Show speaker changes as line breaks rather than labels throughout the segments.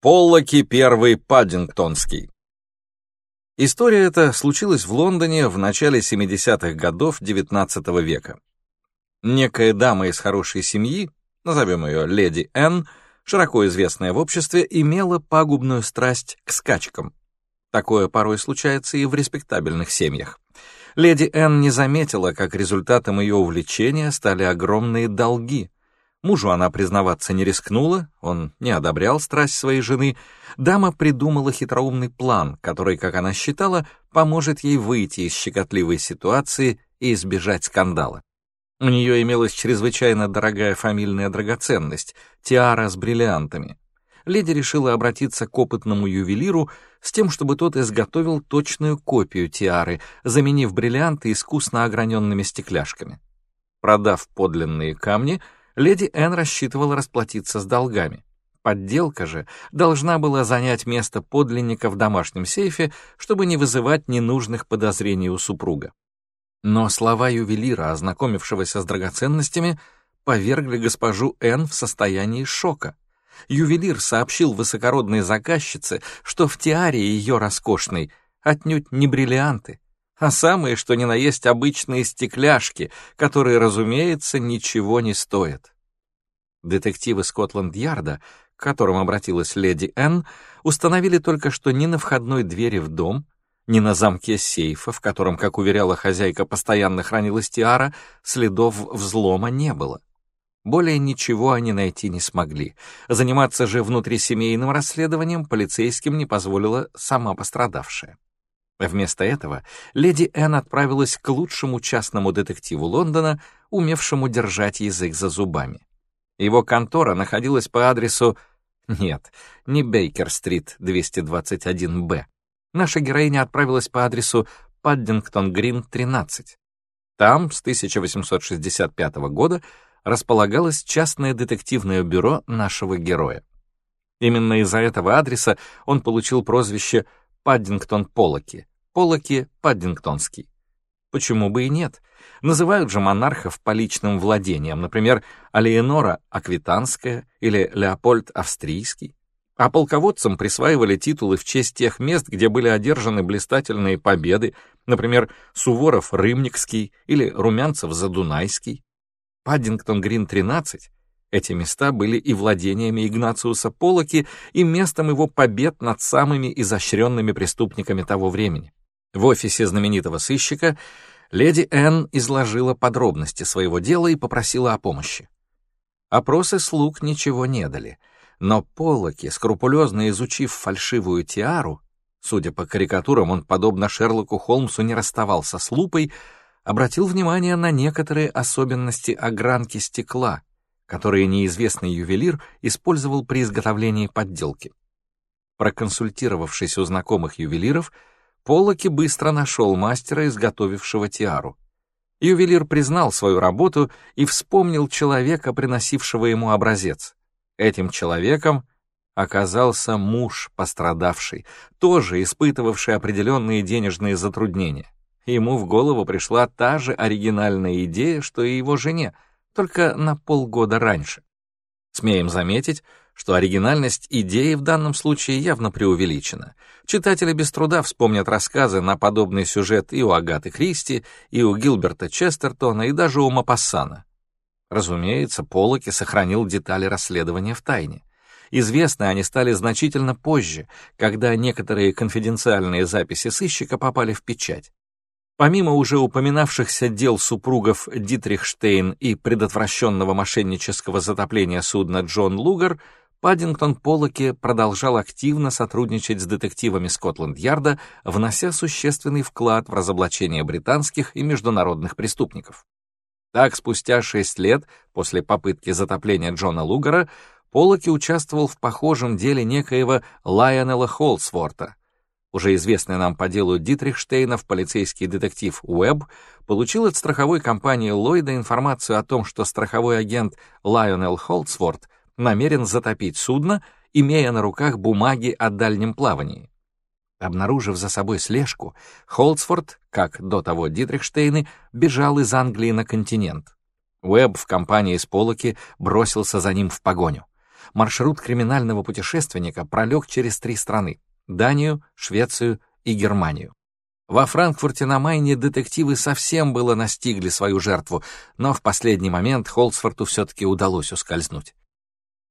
Поллоки первый Паддингтонский. История эта случилась в Лондоне в начале 70-х годов XIX века. Некая дама из хорошей семьи, назовем ее леди Энн, широко известная в обществе, имела пагубную страсть к скачкам. Такое порой случается и в респектабельных семьях. Леди Энн не заметила, как результатом ее увлечения стали огромные долги — Мужу она признаваться не рискнула, он не одобрял страсть своей жены. Дама придумала хитроумный план, который, как она считала, поможет ей выйти из щекотливой ситуации и избежать скандала. У нее имелась чрезвычайно дорогая фамильная драгоценность — тиара с бриллиантами. Леди решила обратиться к опытному ювелиру с тем, чтобы тот изготовил точную копию тиары, заменив бриллианты искусно ограненными стекляшками. Продав подлинные камни — леди Энн рассчитывала расплатиться с долгами. Подделка же должна была занять место подлинника в домашнем сейфе, чтобы не вызывать ненужных подозрений у супруга. Но слова ювелира, ознакомившегося с драгоценностями, повергли госпожу Энн в состоянии шока. Ювелир сообщил высокородной заказчице, что в тиаре ее роскошной отнюдь не бриллианты, а самые, что ни на есть, обычные стекляшки, которые, разумеется, ничего не стоят. Детективы Скотланд-Ярда, к которым обратилась леди Энн, установили только, что ни на входной двери в дом, ни на замке сейфа, в котором, как уверяла хозяйка, постоянно хранилась тиара, следов взлома не было. Более ничего они найти не смогли. Заниматься же внутрисемейным расследованием полицейским не позволила сама пострадавшая. Вместо этого леди Энн отправилась к лучшему частному детективу Лондона, умевшему держать язык за зубами. Его контора находилась по адресу... Нет, не Бейкер-стрит, 221-Б. Наша героиня отправилась по адресу Паддингтон-Грин, 13. Там с 1865 года располагалось частное детективное бюро нашего героя. Именно из-за этого адреса он получил прозвище Паддингтон-Полоки, Полоки-Паддингтонский. Почему бы и нет? Называют же монархов по личным владениям, например, Алиенора Аквитанская или Леопольд Австрийский. А полководцам присваивали титулы в честь тех мест, где были одержаны блистательные победы, например, Суворов Рымникский или Румянцев Задунайский. Паддингтон-Грин-13 эти места были и владениями Игнациуса Полоки, и местом его побед над самыми изощренными преступниками того времени. В офисе знаменитого сыщика леди Энн изложила подробности своего дела и попросила о помощи. Опросы слуг ничего не дали, но Полоки, скрупулезно изучив фальшивую тиару, судя по карикатурам, он, подобно Шерлоку Холмсу, не расставался с лупой, обратил внимание на некоторые особенности огранки стекла — которые неизвестный ювелир использовал при изготовлении подделки. Проконсультировавшись у знакомых ювелиров, Поллоки быстро нашел мастера, изготовившего тиару. Ювелир признал свою работу и вспомнил человека, приносившего ему образец. Этим человеком оказался муж пострадавший, тоже испытывавший определенные денежные затруднения. Ему в голову пришла та же оригинальная идея, что и его жене — только на полгода раньше. Смеем заметить, что оригинальность идеи в данном случае явно преувеличена. Читатели без труда вспомнят рассказы на подобный сюжет и у Агаты Кристи, и у Гилберта Честертона, и даже у Мапассана. Разумеется, Поллоки сохранил детали расследования в тайне. Известны они стали значительно позже, когда некоторые конфиденциальные записи сыщика попали в печать. Помимо уже упоминавшихся дел супругов Дитрихштейн и предотвращенного мошеннического затопления судна Джон Лугар, Паддингтон Поллоки продолжал активно сотрудничать с детективами Скотланд-Ярда, внося существенный вклад в разоблачение британских и международных преступников. Так, спустя шесть лет после попытки затопления Джона Лугара, Поллоки участвовал в похожем деле некоего Лайонела Холсворта, уже известный нам по делу Дитрихштейнов полицейский детектив Уэбб получил от страховой компании Ллойда информацию о том, что страховой агент Лайонел Холдсворт намерен затопить судно, имея на руках бумаги о дальнем плавании. Обнаружив за собой слежку, Холдсворт, как до того Дитрихштейны, бежал из Англии на континент. Уэбб в компании с Полоки бросился за ним в погоню. маршрут криминального путешественника пролег через три страны — Данию, Швецию и Германию. Во Франкфурте на Майне детективы совсем было настигли свою жертву, но в последний момент Холцфорту все-таки удалось ускользнуть.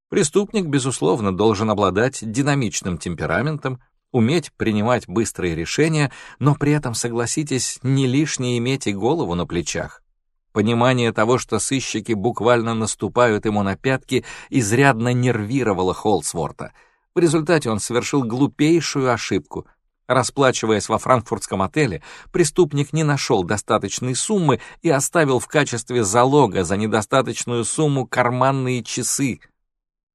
Преступник, безусловно, должен обладать динамичным темпераментом, уметь принимать быстрые решения, но при этом, согласитесь, не лишне иметь и голову на плечах. Понимание того, что сыщики буквально наступают ему на пятки, изрядно нервировало Холцворта. В результате он совершил глупейшую ошибку. Расплачиваясь во франкфуртском отеле, преступник не нашел достаточной суммы и оставил в качестве залога за недостаточную сумму карманные часы —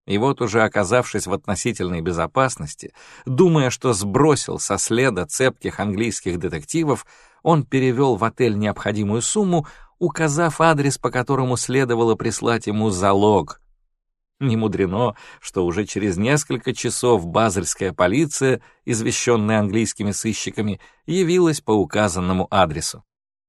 и вот уже оказавшись в относительной безопасности, думая, что сбросил со следа цепких английских детективов, он перевел в отель необходимую сумму, указав адрес, по которому следовало прислать ему залог. Не мудрено, что уже через несколько часов базельская полиция, извещенная английскими сыщиками, явилась по указанному адресу.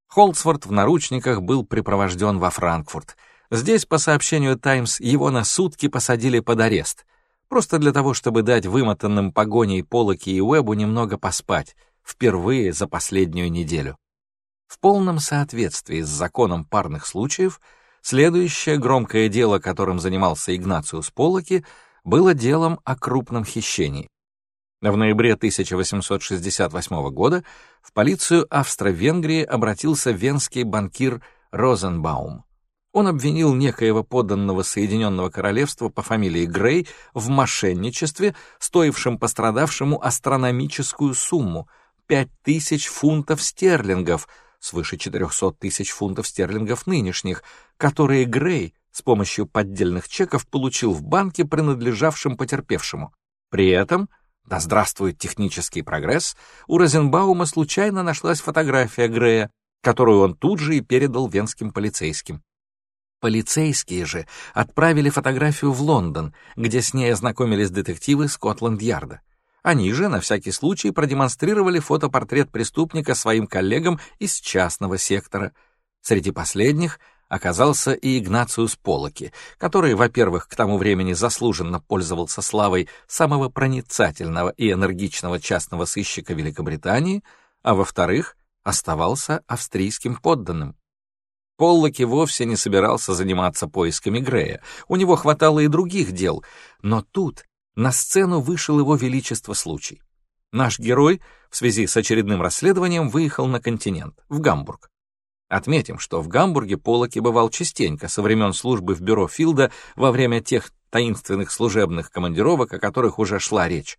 Холцфорд в наручниках был припровожден во Франкфурт — Здесь, по сообщению «Таймс», его на сутки посадили под арест, просто для того, чтобы дать вымотанным погоней Полоки и Уэбу немного поспать, впервые за последнюю неделю. В полном соответствии с законом парных случаев, следующее громкое дело, которым занимался Игнациус Полоки, было делом о крупном хищении. В ноябре 1868 года в полицию Австро-Венгрии обратился венский банкир Розенбаум. Он обвинил некоего подданного Соединенного Королевства по фамилии Грей в мошенничестве, стоившем пострадавшему астрономическую сумму — 5000 фунтов стерлингов, свыше 400 тысяч фунтов стерлингов нынешних, которые Грей с помощью поддельных чеков получил в банке, принадлежавшем потерпевшему. При этом, да здравствует технический прогресс, у Розенбаума случайно нашлась фотография Грея, которую он тут же и передал венским полицейским. Полицейские же отправили фотографию в Лондон, где с ней ознакомились детективы Скотланд-Ярда. Они же на всякий случай продемонстрировали фотопортрет преступника своим коллегам из частного сектора. Среди последних оказался и Игнациус Полоки, который, во-первых, к тому времени заслуженно пользовался славой самого проницательного и энергичного частного сыщика Великобритании, а во-вторых, оставался австрийским подданным. Поллоки вовсе не собирался заниматься поисками Грея, у него хватало и других дел, но тут на сцену вышел его величество случай. Наш герой в связи с очередным расследованием выехал на континент, в Гамбург. Отметим, что в Гамбурге Полоки бывал частенько со времен службы в бюро Филда во время тех таинственных служебных командировок, о которых уже шла речь.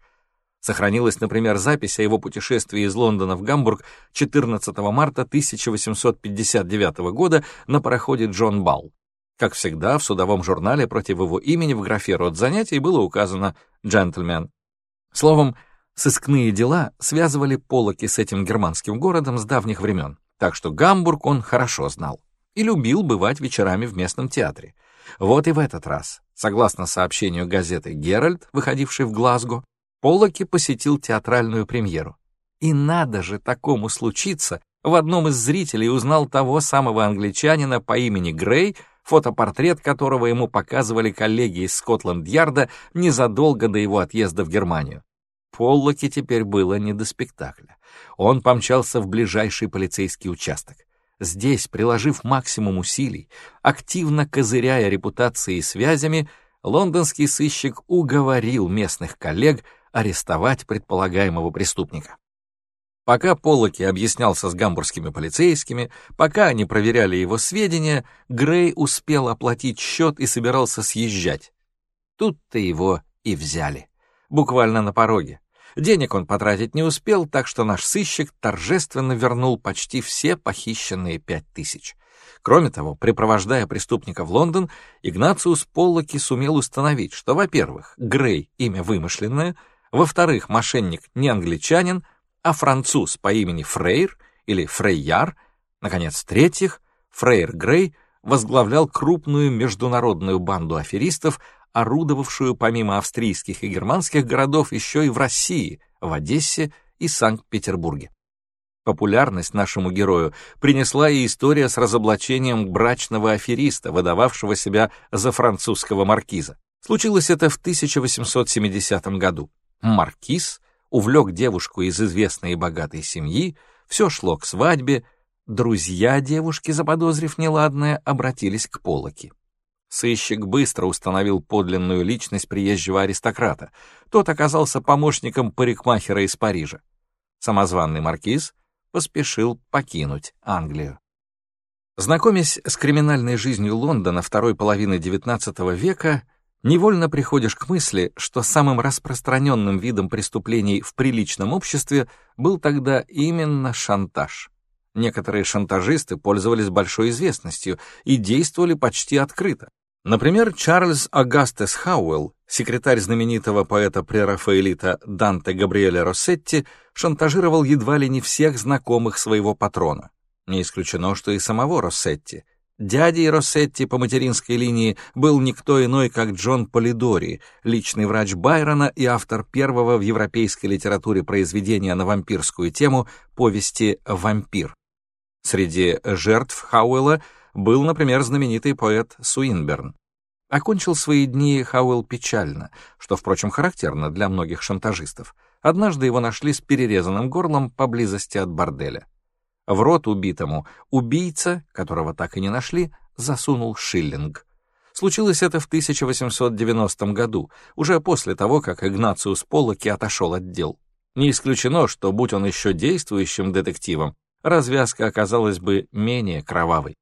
Сохранилась, например, запись о его путешествии из Лондона в Гамбург 14 марта 1859 года на пароходе «Джон Балл». Как всегда, в судовом журнале против его имени в графе «Род занятий» было указано «Джентльмен». Словом, сыскные дела связывали Полоки с этим германским городом с давних времен, так что Гамбург он хорошо знал и любил бывать вечерами в местном театре. Вот и в этот раз, согласно сообщению газеты «Геральд», выходившей в Глазго, Поллоки посетил театральную премьеру. И надо же такому случиться, в одном из зрителей узнал того самого англичанина по имени Грей, фотопортрет которого ему показывали коллеги из Скотланд-Ярда незадолго до его отъезда в Германию. Поллоки теперь было не до спектакля. Он помчался в ближайший полицейский участок. Здесь, приложив максимум усилий, активно козыряя репутацией и связями, лондонский сыщик уговорил местных коллег арестовать предполагаемого преступника. Пока Поллоки объяснялся с гамбургскими полицейскими, пока они проверяли его сведения, Грей успел оплатить счет и собирался съезжать. Тут-то его и взяли. Буквально на пороге. Денег он потратить не успел, так что наш сыщик торжественно вернул почти все похищенные пять тысяч. Кроме того, припровождая преступника в Лондон, Игнациус Поллоки сумел установить, что, во-первых, Грей — имя вымышленное — во-вторых, мошенник не англичанин, а француз по имени Фрейр или Фрейяр. Наконец, в-третьих, Фрейр Грей возглавлял крупную международную банду аферистов, орудовавшую помимо австрийских и германских городов еще и в России, в Одессе и Санкт-Петербурге. Популярность нашему герою принесла и история с разоблачением брачного афериста, выдававшего себя за французского маркиза. Случилось это в 1870 году. Маркиз увлек девушку из известной и богатой семьи, все шло к свадьбе, друзья девушки, заподозрив неладное, обратились к Полоке. Сыщик быстро установил подлинную личность приезжего аристократа. Тот оказался помощником парикмахера из Парижа. Самозванный маркиз поспешил покинуть Англию. Знакомясь с криминальной жизнью Лондона второй половины XIX века, невольно приходишь к мысли, что самым распространенным видом преступлений в приличном обществе был тогда именно шантаж. Некоторые шантажисты пользовались большой известностью и действовали почти открыто. Например, Чарльз Агастес Хауэлл, секретарь знаменитого поэта-прерафаэлита Данте Габриэля Россетти, шантажировал едва ли не всех знакомых своего патрона. Не исключено, что и самого Россетти. Дядей Россетти по материнской линии был никто иной, как Джон Полидори, личный врач Байрона и автор первого в европейской литературе произведения на вампирскую тему повести «Вампир». Среди жертв Хауэлла был, например, знаменитый поэт Суинберн. Окончил свои дни Хауэлл печально, что, впрочем, характерно для многих шантажистов. Однажды его нашли с перерезанным горлом поблизости от борделя. В рот убитому убийца, которого так и не нашли, засунул шиллинг. Случилось это в 1890 году, уже после того, как Игнациус Поллоки отошел от дел. Не исключено, что, будь он еще действующим детективом, развязка оказалась бы менее кровавой.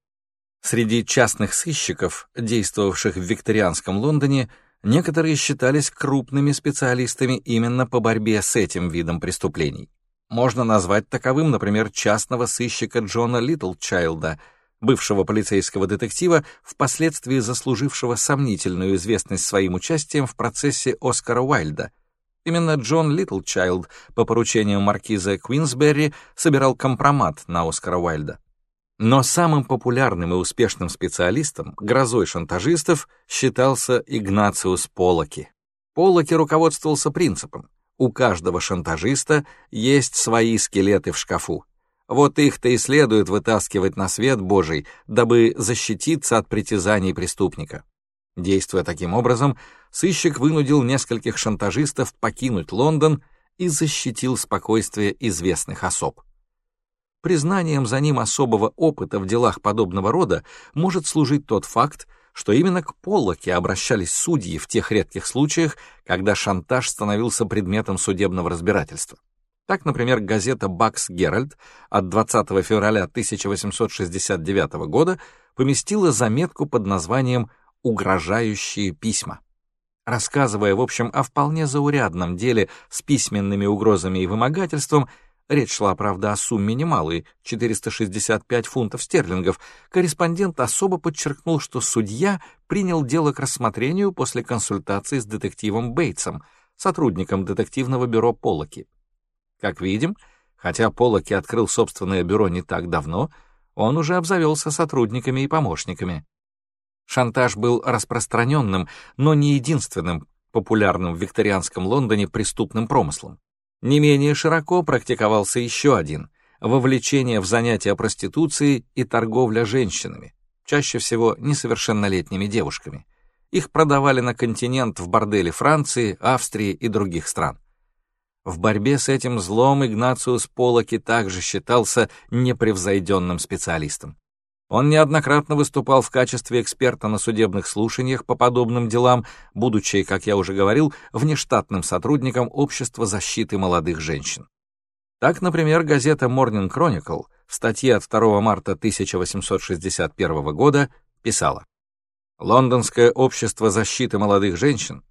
Среди частных сыщиков, действовавших в викторианском Лондоне, некоторые считались крупными специалистами именно по борьбе с этим видом преступлений. Можно назвать таковым, например, частного сыщика Джона Литлчайлда, бывшего полицейского детектива, впоследствии заслужившего сомнительную известность своим участием в процессе Оскара Уайльда. Именно Джон Литлчайлд по поручению маркиза Квинсберри собирал компромат на Оскара Уайльда. Но самым популярным и успешным специалистом, грозой шантажистов, считался Игнациус Полоки. Полоки руководствовался принципом «у каждого шантажиста есть свои скелеты в шкафу». Вот их-то и следует вытаскивать на свет Божий, дабы защититься от притязаний преступника. Действуя таким образом, сыщик вынудил нескольких шантажистов покинуть Лондон и защитил спокойствие известных особ. Признанием за ним особого опыта в делах подобного рода может служить тот факт, что именно к Поллоке обращались судьи в тех редких случаях, когда шантаж становился предметом судебного разбирательства. Так, например, газета «Бакс Геральд» от 20 февраля 1869 года поместила заметку под названием «Угрожающие письма». Рассказывая, в общем, о вполне заурядном деле с письменными угрозами и вымогательством, Речь шла, правда, о сумме немалой — 465 фунтов стерлингов. Корреспондент особо подчеркнул, что судья принял дело к рассмотрению после консультации с детективом Бейтсом, сотрудником детективного бюро Полоки. Как видим, хотя Полоки открыл собственное бюро не так давно, он уже обзавелся сотрудниками и помощниками. Шантаж был распространенным, но не единственным популярным в викторианском Лондоне преступным промыслом. Не менее широко практиковался еще один — вовлечение в занятия проституцией и торговля женщинами, чаще всего несовершеннолетними девушками. Их продавали на континент в борделе Франции, Австрии и других стран. В борьбе с этим злом Игнациус Полоки также считался непревзойденным специалистом. Он неоднократно выступал в качестве эксперта на судебных слушаниях по подобным делам, будучи, как я уже говорил, внештатным сотрудником Общества защиты молодых женщин. Так, например, газета Morning Chronicle в статье от 2 марта 1861 года писала «Лондонское общество защиты молодых женщин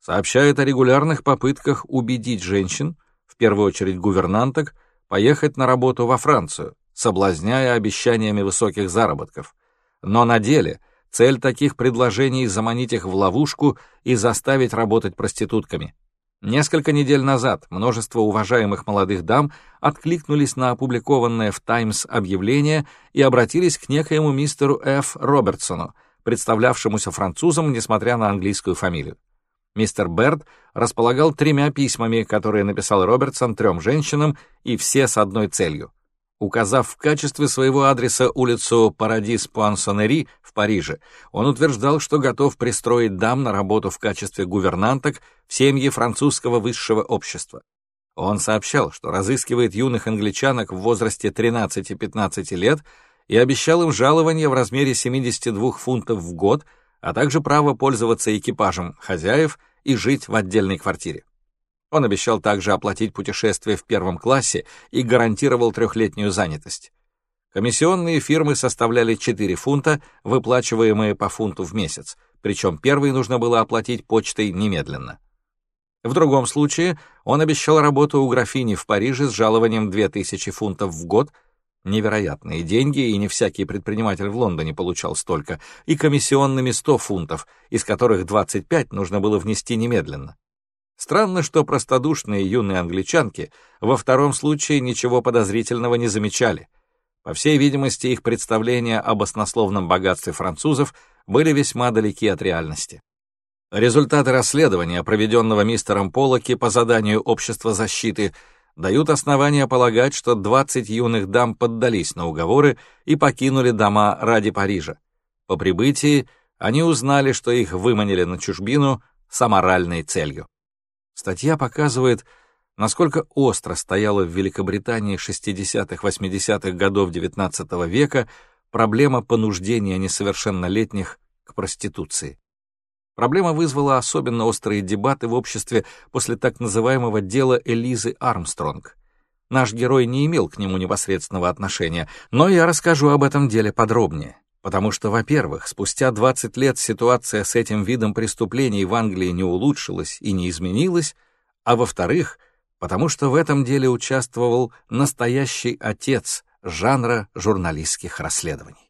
сообщает о регулярных попытках убедить женщин, в первую очередь гувернанток, поехать на работу во Францию, соблазняя обещаниями высоких заработков. Но на деле цель таких предложений — заманить их в ловушку и заставить работать проститутками. Несколько недель назад множество уважаемых молодых дам откликнулись на опубликованное в «Таймс» объявление и обратились к некоему мистеру Ф. Робертсону, представлявшемуся французом, несмотря на английскую фамилию. Мистер Берд располагал тремя письмами, которые написал Робертсон трем женщинам, и все с одной целью Указав в качестве своего адреса улицу Парадис Пуансонери в Париже, он утверждал, что готов пристроить дам на работу в качестве гувернанток в семьи французского высшего общества. Он сообщал, что разыскивает юных англичанок в возрасте 13-15 лет и обещал им жалование в размере 72 фунтов в год, а также право пользоваться экипажем хозяев и жить в отдельной квартире. Он обещал также оплатить путешествие в первом классе и гарантировал трехлетнюю занятость. Комиссионные фирмы составляли 4 фунта, выплачиваемые по фунту в месяц, причем первый нужно было оплатить почтой немедленно. В другом случае он обещал работу у графини в Париже с жалованием 2000 фунтов в год, невероятные деньги, и не всякий предприниматель в Лондоне получал столько, и комиссионными 100 фунтов, из которых 25 нужно было внести немедленно. Странно, что простодушные юные англичанки во втором случае ничего подозрительного не замечали. По всей видимости, их представления об оснословном богатстве французов были весьма далеки от реальности. Результаты расследования, проведенного мистером Поллоки по заданию Общества защиты, дают основания полагать, что 20 юных дам поддались на уговоры и покинули дома ради Парижа. По прибытии они узнали, что их выманили на чужбину с аморальной целью. Статья показывает, насколько остро стояла в Великобритании 60-80-х годов XIX века проблема понуждения несовершеннолетних к проституции. Проблема вызвала особенно острые дебаты в обществе после так называемого дела Элизы Армстронг. Наш герой не имел к нему непосредственного отношения, но я расскажу об этом деле подробнее. Потому что, во-первых, спустя 20 лет ситуация с этим видом преступлений в Англии не улучшилась и не изменилась, а во-вторых, потому что в этом деле участвовал настоящий отец жанра журналистских расследований.